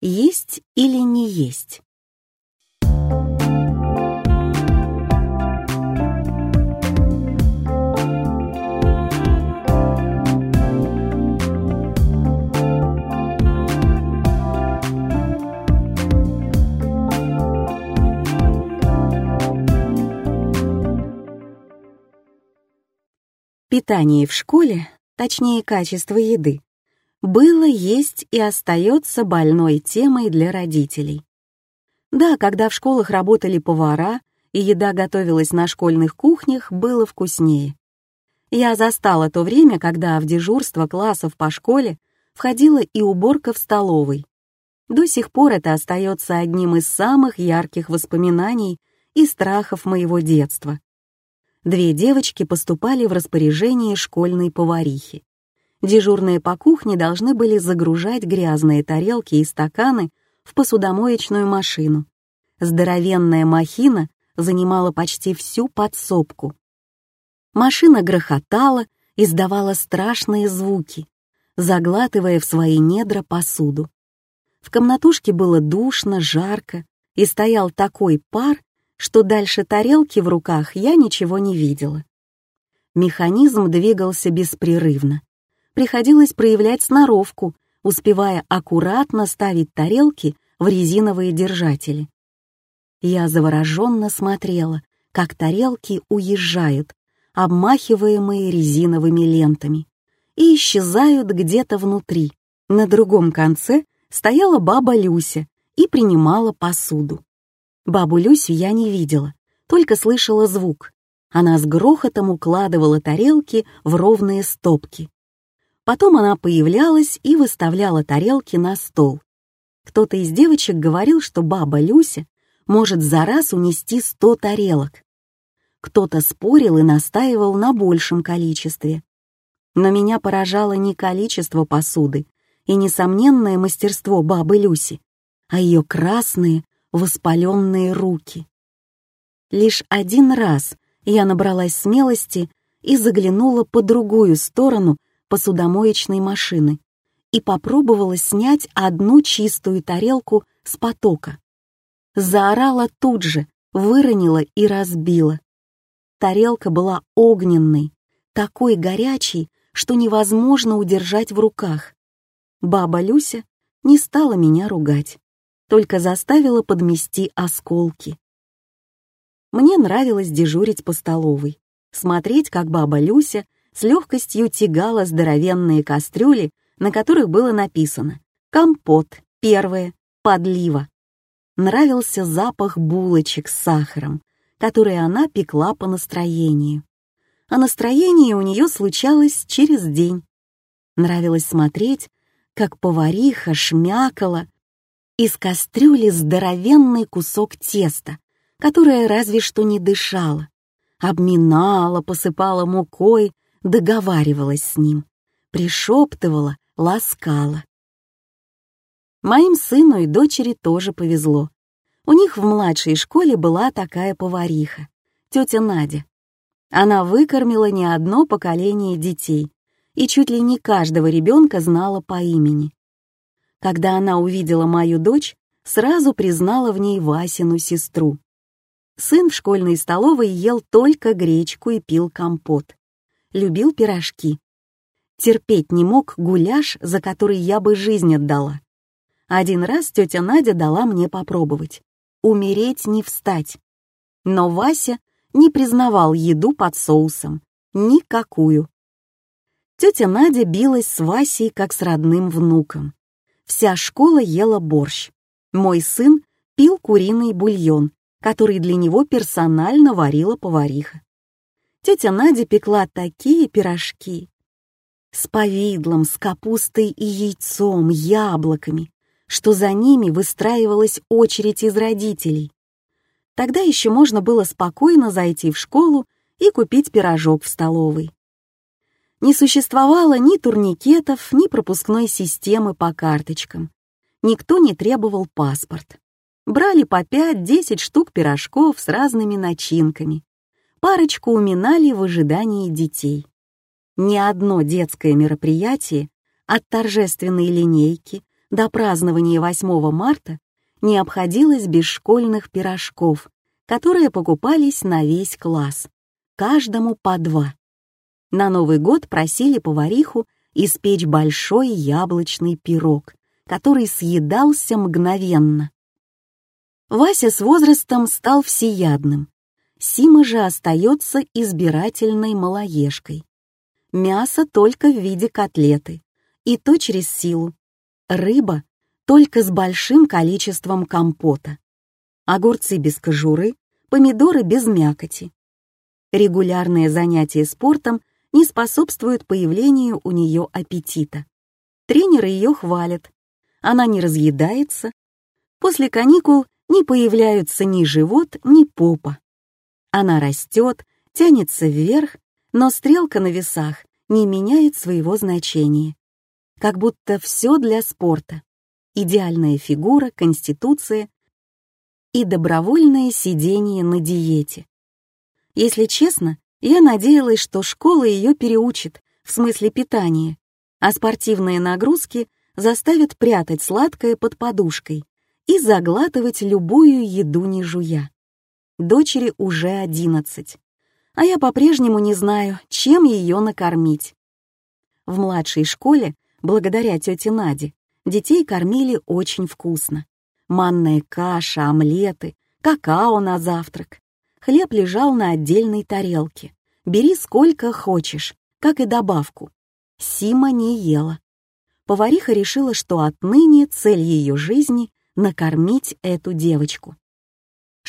Есть или не есть? Питание в школе, точнее качество еды, было, есть и остается больной темой для родителей. Да, когда в школах работали повара и еда готовилась на школьных кухнях, было вкуснее. Я застала то время, когда в дежурство классов по школе входила и уборка в столовой. До сих пор это остается одним из самых ярких воспоминаний и страхов моего детства. Две девочки поступали в распоряжение школьной поварихи. Дежурные по кухне должны были загружать грязные тарелки и стаканы в посудомоечную машину. Здоровенная махина занимала почти всю подсобку. Машина грохотала, издавала страшные звуки, заглатывая в свои недра посуду. В комнатушке было душно, жарко, и стоял такой пар, что дальше тарелки в руках я ничего не видела. Механизм двигался беспрерывно. Приходилось проявлять сноровку, успевая аккуратно ставить тарелки в резиновые держатели. Я завороженно смотрела, как тарелки уезжают, обмахиваемые резиновыми лентами, и исчезают где-то внутри. На другом конце стояла баба Люся и принимала посуду. Бабу Люсю я не видела, только слышала звук. Она с грохотом укладывала тарелки в ровные стопки. Потом она появлялась и выставляла тарелки на стол. Кто-то из девочек говорил, что баба Люся может за раз унести сто тарелок. Кто-то спорил и настаивал на большем количестве. Но меня поражало не количество посуды и несомненное мастерство бабы Люси, а ее красные, воспаленные руки. Лишь один раз я набралась смелости и заглянула по другую сторону посудомоечной машины и попробовала снять одну чистую тарелку с потока. Заорала тут же, выронила и разбила. Тарелка была огненной, такой горячей, что невозможно удержать в руках. Баба Люся не стала меня ругать только заставила подмести осколки. Мне нравилось дежурить по столовой, смотреть, как баба Люся с легкостью тягала здоровенные кастрюли, на которых было написано «Компот, первое, подлива». Нравился запах булочек с сахаром, которые она пекла по настроению. А настроение у нее случалось через день. Нравилось смотреть, как повариха шмякала, из кастрюли здоровенный кусок теста, которое разве что не дышало. Обминала, посыпала мукой, договаривалась с ним, пришептывала, ласкала. Моим сыну и дочери тоже повезло. У них в младшей школе была такая повариха, тетя Надя. Она выкормила не одно поколение детей, и чуть ли не каждого ребенка знала по имени. Когда она увидела мою дочь, сразу признала в ней Васину сестру. Сын в школьной столовой ел только гречку и пил компот. Любил пирожки. Терпеть не мог гуляш, за который я бы жизнь отдала. Один раз тетя Надя дала мне попробовать. Умереть не встать. Но Вася не признавал еду под соусом. Никакую. Тетя Надя билась с Васей как с родным внуком. Вся школа ела борщ. Мой сын пил куриный бульон, который для него персонально варила повариха. Тетя Надя пекла такие пирожки. С повидлом, с капустой и яйцом, яблоками, что за ними выстраивалась очередь из родителей. Тогда еще можно было спокойно зайти в школу и купить пирожок в столовой не существовало ни турникетов, ни пропускной системы по карточкам. Никто не требовал паспорт. Брали по 5-10 штук пирожков с разными начинками. Парочку уминали в ожидании детей. Ни одно детское мероприятие, от торжественной линейки до празднования 8 марта не обходилось без школьных пирожков, которые покупались на весь класс, каждому по два. На Новый год просили повариху испечь большой яблочный пирог, который съедался мгновенно. Вася с возрастом стал всеядным. Сима же остается избирательной малоежкой. Мясо только в виде котлеты, и то через силу. Рыба только с большим количеством компота. Огурцы без кожуры, помидоры без мякоти. Регулярные занятия спортом не способствуют появлению у нее аппетита. Тренеры ее хвалят. Она не разъедается. После каникул не появляются ни живот, ни попа. Она растет, тянется вверх, но стрелка на весах не меняет своего значения. Как будто все для спорта идеальная фигура, конституция и добровольное сидение на диете. Если честно, я надеялась, что школа ее переучит в смысле питания, а спортивные нагрузки заставят прятать сладкое под подушкой и заглатывать любую еду не жуя. Дочери уже одиннадцать, а я по-прежнему не знаю, чем ее накормить. В младшей школе, благодаря тете Наде, Детей кормили очень вкусно. Манная каша, омлеты, какао на завтрак. Хлеб лежал на отдельной тарелке. Бери сколько хочешь, как и добавку. Сима не ела. Повариха решила, что отныне цель ее жизни — накормить эту девочку.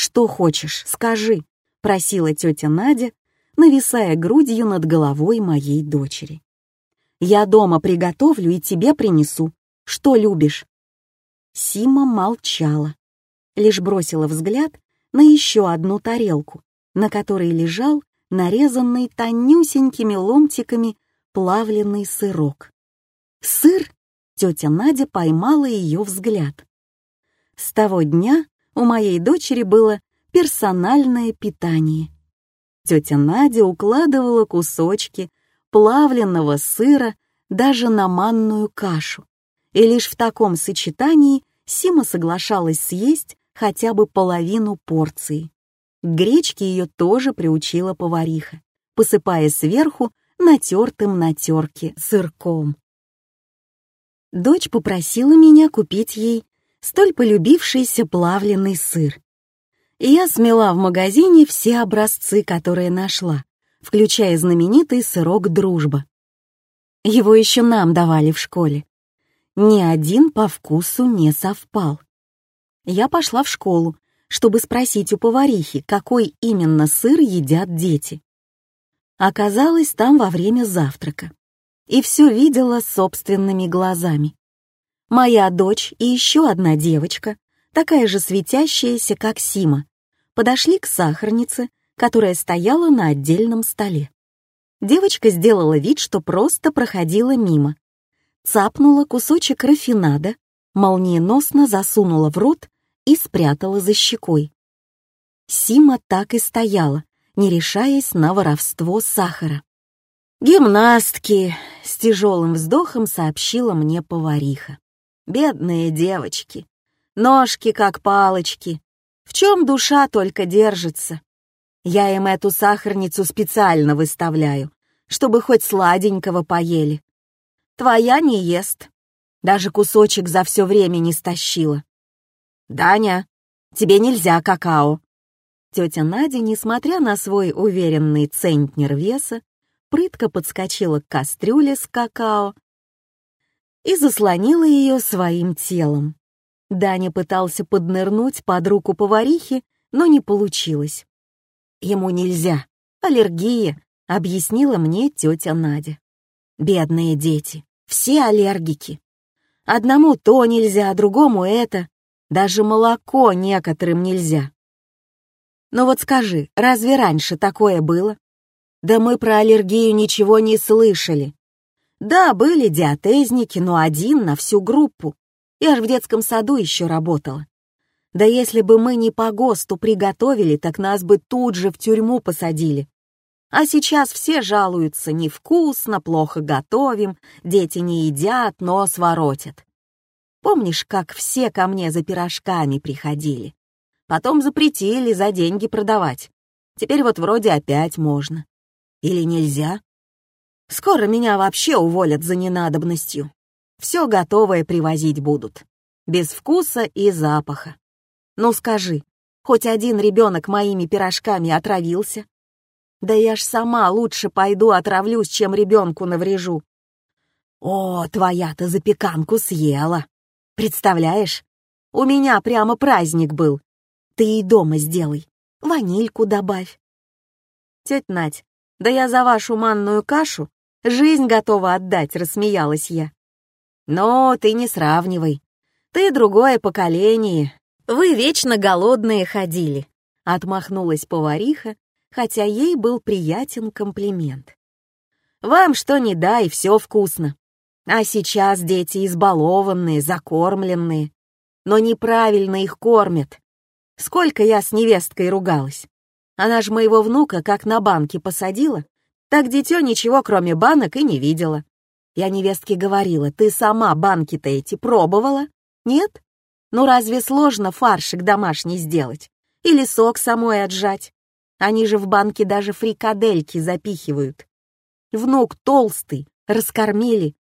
«Что хочешь, скажи», — просила тетя Надя, нависая грудью над головой моей дочери. «Я дома приготовлю и тебе принесу. Что любишь?» Сима молчала, лишь бросила взгляд на еще одну тарелку, на которой лежал нарезанный тонюсенькими ломтиками плавленый сырок. «Сыр?» — тетя Надя поймала ее взгляд. С того дня у моей дочери было персональное питание. Тетя Надя укладывала кусочки плавленного сыра даже на манную кашу и лишь в таком сочетании Сима соглашалась съесть хотя бы половину порции. К гречке ее тоже приучила повариха, посыпая сверху натертым на терке сырком. Дочь попросила меня купить ей столь полюбившийся плавленый сыр. И я смела в магазине все образцы, которые нашла, включая знаменитый сырок «Дружба». Его еще нам давали в школе, ни один по вкусу не совпал. Я пошла в школу, чтобы спросить у поварихи, какой именно сыр едят дети. Оказалось, там во время завтрака. И все видела собственными глазами. Моя дочь и еще одна девочка, такая же светящаяся, как Сима, подошли к сахарнице, которая стояла на отдельном столе. Девочка сделала вид, что просто проходила мимо, цапнула кусочек рафинада, молниеносно засунула в рот и спрятала за щекой. Сима так и стояла, не решаясь на воровство сахара. «Гимнастки!» — с тяжелым вздохом сообщила мне повариха. «Бедные девочки! Ножки как палочки! В чем душа только держится? Я им эту сахарницу специально выставляю, чтобы хоть сладенького поели. Твоя не ест. Даже кусочек за все время не стащила. Даня, тебе нельзя какао. Тетя Надя, несмотря на свой уверенный центнер веса, прытко подскочила к кастрюле с какао и заслонила ее своим телом. Даня пытался поднырнуть под руку поварихи, но не получилось. «Ему нельзя. Аллергия», — объяснила мне тетя Надя. «Бедные дети. Все аллергики. Одному то нельзя, другому это. Даже молоко некоторым нельзя. Но вот скажи, разве раньше такое было? Да мы про аллергию ничего не слышали. Да, были диатезники, но один на всю группу. Я ж в детском саду еще работала. Да если бы мы не по ГОСТу приготовили, так нас бы тут же в тюрьму посадили. А сейчас все жалуются, невкусно, плохо готовим, дети не едят, нос воротят. Помнишь, как все ко мне за пирожками приходили? Потом запретили за деньги продавать. Теперь вот вроде опять можно. Или нельзя? Скоро меня вообще уволят за ненадобностью. Все готовое привозить будут. Без вкуса и запаха. Ну скажи, хоть один ребенок моими пирожками отравился? Да я ж сама лучше пойду отравлюсь, чем ребенку наврежу. О, твоя-то запеканку съела. Представляешь, у меня прямо праздник был. Ты и дома сделай, ванильку добавь. Тетя Надь, да я за вашу манную кашу жизнь готова отдать, рассмеялась я. Но ты не сравнивай. Ты другое поколение. Вы вечно голодные ходили. Отмахнулась повариха, хотя ей был приятен комплимент. Вам что не дай, все вкусно. А сейчас дети избалованные, закормленные. Но неправильно их кормят. Сколько я с невесткой ругалась. Она ж моего внука как на банке посадила, так дитё ничего кроме банок и не видела. Я невестке говорила, ты сама банки-то эти пробовала? Нет? Ну разве сложно фаршик домашний сделать? Или сок самой отжать? Они же в банке даже фрикадельки запихивают. Внук толстый, раскормили,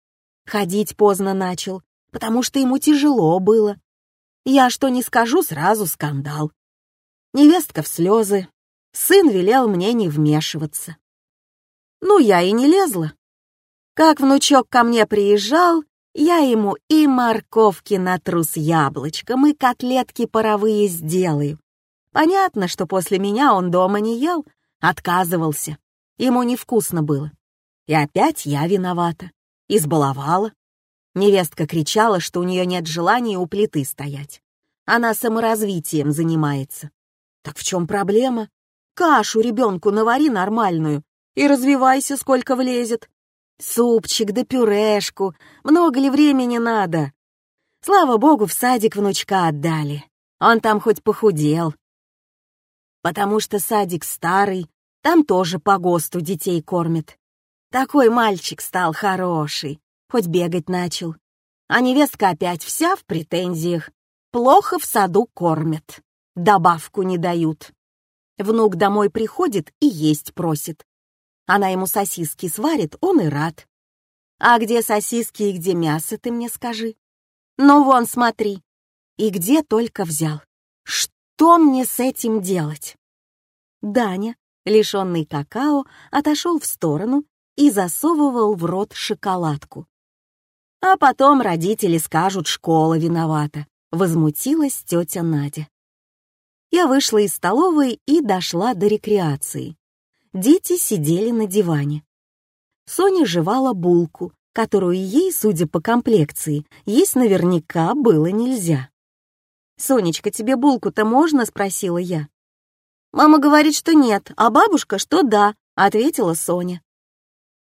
Ходить поздно начал, потому что ему тяжело было. Я что не скажу, сразу скандал. Невестка в слезы. Сын велел мне не вмешиваться. Ну, я и не лезла. Как внучок ко мне приезжал, я ему и морковки натру с яблочком, и котлетки паровые сделаю. Понятно, что после меня он дома не ел, отказывался. Ему невкусно было. И опять я виновата. Избаловала. Невестка кричала, что у нее нет желания у плиты стоять. Она саморазвитием занимается. Так в чем проблема? Кашу ребенку навари нормальную и развивайся, сколько влезет. Супчик да пюрешку, много ли времени надо? Слава богу, в садик внучка отдали. Он там хоть похудел. Потому что садик старый, там тоже по ГОСТу детей кормят. Такой мальчик стал хороший, хоть бегать начал. А невестка опять вся в претензиях. Плохо в саду кормят, добавку не дают. Внук домой приходит и есть просит. Она ему сосиски сварит, он и рад. А где сосиски и где мясо, ты мне скажи? Ну вон, смотри. И где только взял. Что мне с этим делать? Даня, лишенный какао, отошел в сторону и засовывал в рот шоколадку. А потом родители скажут, школа виновата, возмутилась тетя Надя. Я вышла из столовой и дошла до рекреации. Дети сидели на диване. Соня жевала булку, которую ей, судя по комплекции, есть наверняка было нельзя. «Сонечка, тебе булку-то можно?» — спросила я. «Мама говорит, что нет, а бабушка, что да», — ответила Соня.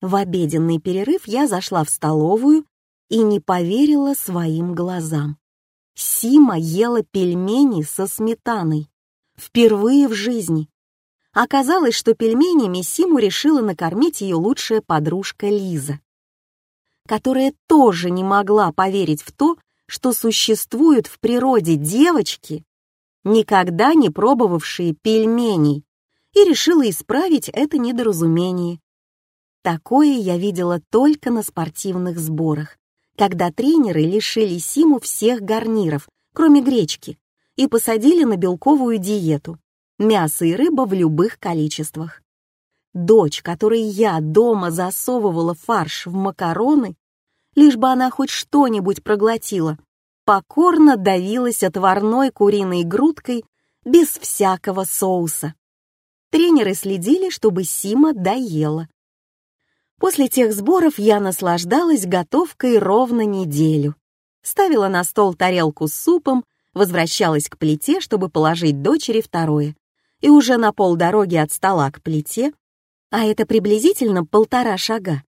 В обеденный перерыв я зашла в столовую и не поверила своим глазам. Сима ела пельмени со сметаной. Впервые в жизни. Оказалось, что пельменями Симу решила накормить ее лучшая подружка Лиза, которая тоже не могла поверить в то, что существуют в природе девочки, никогда не пробовавшие пельменей, и решила исправить это недоразумение. Такое я видела только на спортивных сборах, когда тренеры лишили Симу всех гарниров, кроме гречки, и посадили на белковую диету, мясо и рыба в любых количествах. Дочь, которой я дома засовывала фарш в макароны, лишь бы она хоть что-нибудь проглотила, покорно давилась отварной куриной грудкой без всякого соуса. Тренеры следили, чтобы Сима доела, После тех сборов я наслаждалась готовкой ровно неделю. Ставила на стол тарелку с супом, возвращалась к плите, чтобы положить дочери второе. И уже на полдороги от стола к плите, а это приблизительно полтора шага,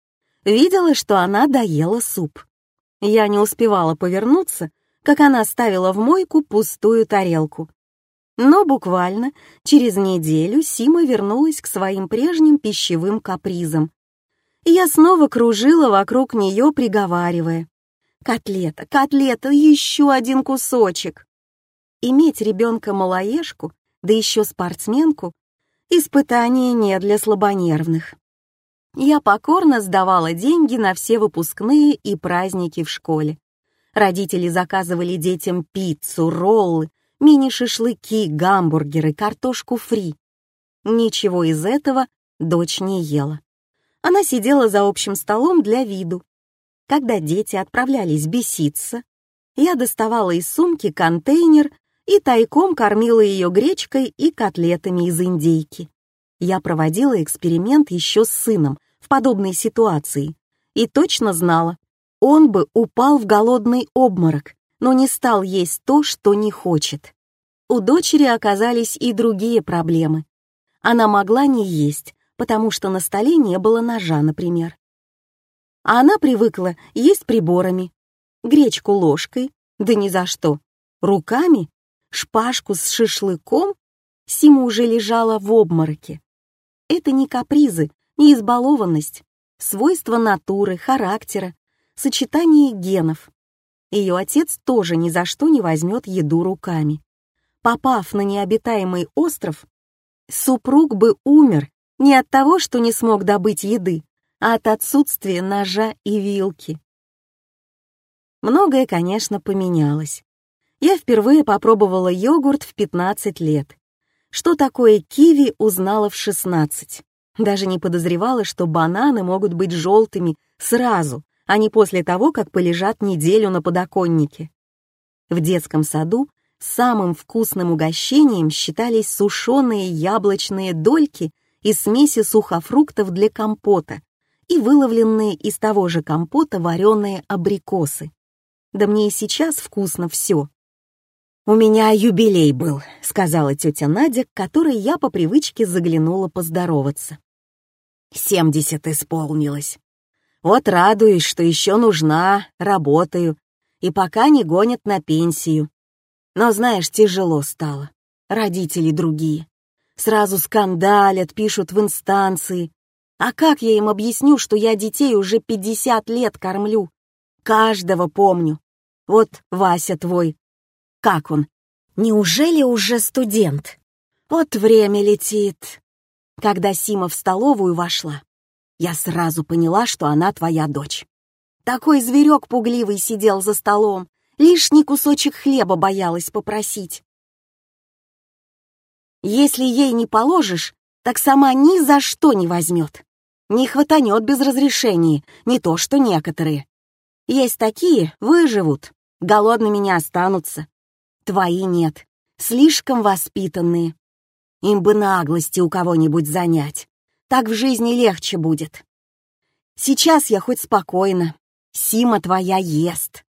видела, что она доела суп. Я не успевала повернуться, как она ставила в мойку пустую тарелку. Но буквально через неделю Сима вернулась к своим прежним пищевым капризам, я снова кружила вокруг нее, приговаривая. Котлета, котлета, еще один кусочек. Иметь ребенка-малоежку, да еще спортсменку, испытание не для слабонервных. Я покорно сдавала деньги на все выпускные и праздники в школе. Родители заказывали детям пиццу, роллы, мини-шашлыки, гамбургеры, картошку фри. Ничего из этого дочь не ела. Она сидела за общим столом для виду. Когда дети отправлялись беситься, я доставала из сумки контейнер и тайком кормила ее гречкой и котлетами из индейки. Я проводила эксперимент еще с сыном в подобной ситуации и точно знала, он бы упал в голодный обморок, но не стал есть то, что не хочет. У дочери оказались и другие проблемы. Она могла не есть, потому что на столе не было ножа, например. А она привыкла есть приборами. Гречку ложкой, да ни за что. Руками, шпажку с шашлыком Сима уже лежала в обмороке. Это не капризы, не избалованность, свойство натуры, характера, сочетание генов. Ее отец тоже ни за что не возьмет еду руками. Попав на необитаемый остров, супруг бы умер не от того, что не смог добыть еды, а от отсутствия ножа и вилки. Многое, конечно, поменялось. Я впервые попробовала йогурт в 15 лет. Что такое киви, узнала в 16. Даже не подозревала, что бананы могут быть желтыми сразу, а не после того, как полежат неделю на подоконнике. В детском саду самым вкусным угощением считались сушеные яблочные дольки из смеси сухофруктов для компота и выловленные из того же компота вареные абрикосы. Да мне и сейчас вкусно все. «У меня юбилей был», — сказала тетя Надя, к которой я по привычке заглянула поздороваться. «Семьдесят исполнилось. Вот радуюсь, что еще нужна, работаю, и пока не гонят на пенсию. Но, знаешь, тяжело стало. Родители другие. Сразу скандалят, пишут в инстанции. А как я им объясню, что я детей уже 50 лет кормлю? Каждого помню. Вот Вася твой. Как он? Неужели уже студент? Вот время летит. Когда Сима в столовую вошла, я сразу поняла, что она твоя дочь. Такой зверек пугливый сидел за столом, лишний кусочек хлеба боялась попросить. Если ей не положишь, так сама ни за что не возьмет. Не хватанет без разрешения, не то что некоторые. Есть такие, выживут, голодными не останутся. Твои нет, слишком воспитанные. Им бы наглости у кого-нибудь занять. Так в жизни легче будет. Сейчас я хоть спокойно. Сима твоя ест.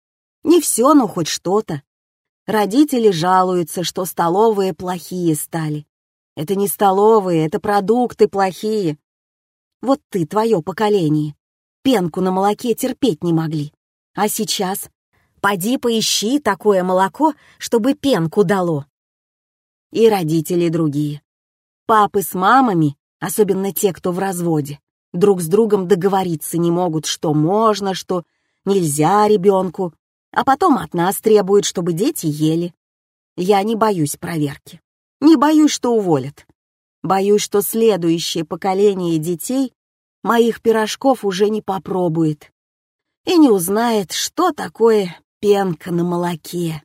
Не все, но хоть что-то. Родители жалуются, что столовые плохие стали. Это не столовые, это продукты плохие. Вот ты, твое поколение, пенку на молоке терпеть не могли. А сейчас? Поди поищи такое молоко, чтобы пенку дало. И родители другие. Папы с мамами, особенно те, кто в разводе, друг с другом договориться не могут, что можно, что нельзя ребенку, а потом от нас требуют, чтобы дети ели. Я не боюсь проверки. Не боюсь, что уволят. Боюсь, что следующее поколение детей моих пирожков уже не попробует и не узнает, что такое пенка на молоке.